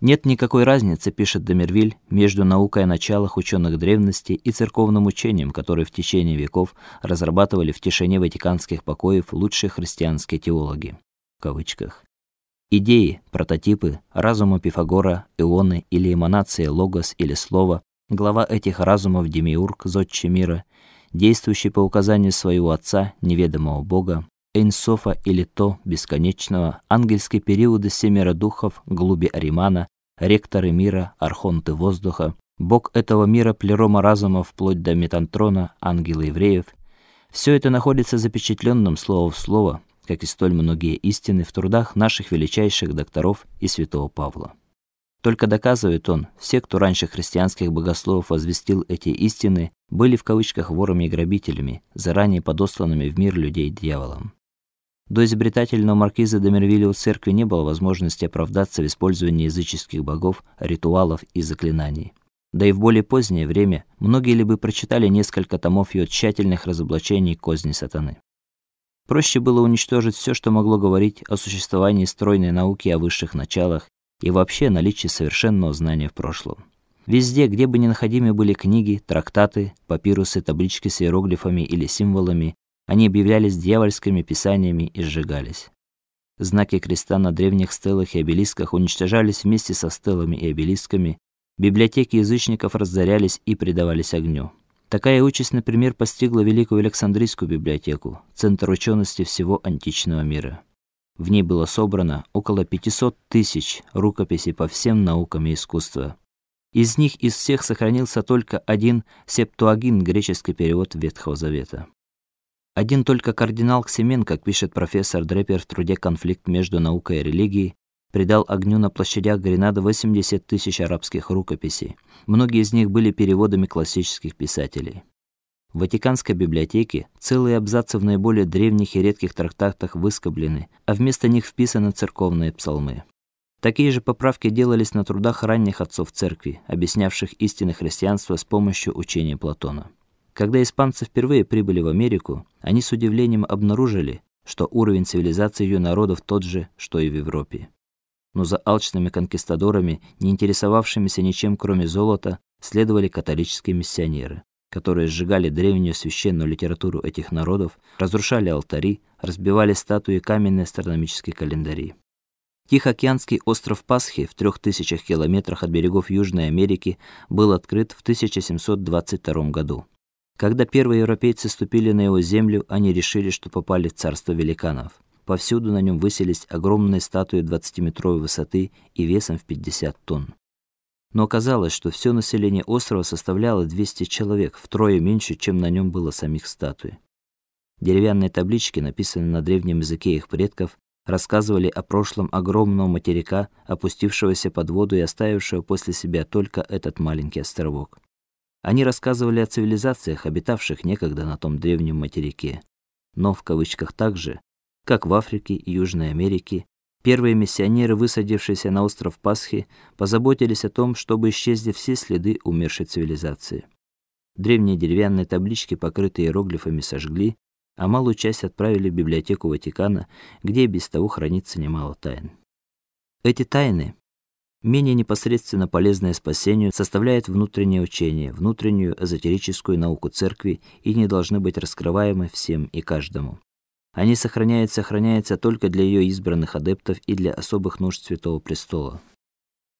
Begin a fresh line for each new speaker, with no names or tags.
Нет никакой разницы, пишет Демервиль, между наукой о началах ученых древности и церковным учением, которое в течение веков разрабатывали в тишине ватиканских покоев лучшие христианские теологи в кавычках. Идеи, прототипы разума Пифагора, ионы или эманации логос или слова, глава этих разумов Демиург, зодчий мира, действующий по указанию своего отца, неведомого бога, Эйнсофа или то бесконечного, ангельские периоды семеро духов, глуби Аримана, ректоры мира, архонты воздуха, бог этого мира плерома разума вплоть до Метантрона, ангелы евреев. Все это находится запечатленным слово в слово, как и столь многие истины в трудах наших величайших докторов и святого Павла. Только доказывает он, все, кто раньше христианских богословов возвестил эти истины, были в кавычках ворами и грабителями, заранее подосланными в мир людей дьяволом. До изобретательного маркиза де Мервилля у церкви не было возможности оправдаться в использовании языческих богов, ритуалов и заклинаний. Да и в более позднее время многие ли бы прочитали несколько томов ее тщательных разоблачений козни сатаны. Проще было уничтожить все, что могло говорить о существовании стройной науки о высших началах и вообще наличии совершенного знания в прошлом. Везде, где бы ни находимы были книги, трактаты, папирусы, таблички с иероглифами или символами, они объявлялись дьявольскими писаниями и сжигались. Знаки креста на древних стелах и обелисках уничтожались вместе со стелами и обелисками, библиотеки язычников разорялись и предавались огню. Такая участь, например, постигла Великую Александрийскую библиотеку, центр учености всего античного мира. В ней было собрано около 500 тысяч рукописей по всем наукам и искусству. Из них из всех сохранился только один Септуагин, греческий перевод Ветхого Завета. Один только кардинал Ксемен, как пишет профессор Дрепер в труде Конфликт между наукой и религией, придал огню на площадях Гренады 80 тысяч арабских рукописей. Многие из них были переводами классических писателей. В Ватиканской библиотеке целые абзацы в наиболее древних и редких трактатах выскоблены, а вместо них вписаны церковные псалмы. Такие же поправки делались на трудах ранних отцов церкви, объяснявших истины христианства с помощью учения Платона. Когда испанцы впервые прибыли в Америку, они с удивлением обнаружили, что уровень цивилизации ее народов тот же, что и в Европе. Но за алчными конкистадорами, не интересовавшимися ничем, кроме золота, следовали католические миссионеры, которые сжигали древнюю священную литературу этих народов, разрушали алтари, разбивали статуи и каменные астрономические календари. Тихоокеанский остров Пасхи в трех тысячах километрах от берегов Южной Америки был открыт в 1722 году. Когда первые европейцы ступили на его землю, они решили, что попали в царство великанов. Повсюду на нем высились огромные статуи 20-метровой высоты и весом в 50 тонн. Но оказалось, что все население острова составляло 200 человек, втрое меньше, чем на нем было самих статуй. Деревянные таблички, написанные на древнем языке их предков, рассказывали о прошлом огромного материка, опустившегося под воду и оставившего после себя только этот маленький островок. Они рассказывали о цивилизациях, обитавших некогда на том древнем материке, но в кавычках также, как в Африке и Южной Америке, первые миссионеры, высадившиеся на остров Пасхи, позаботились о том, чтобы исчезли все следы умершей цивилизации. Древние деревянные таблички, покрытые иероглифами, сожгли, а малую часть отправили в библиотеку Ватикана, где и без того хранится немало тайн. Эти тайны Менее непосредственно полезное спасению составляет внутреннее учение, внутреннюю эзотерическую науку церкви и не должны быть раскрываемы всем и каждому. Они сохраняются, сохраняются только для ее избранных адептов и для особых нужд Святого престола.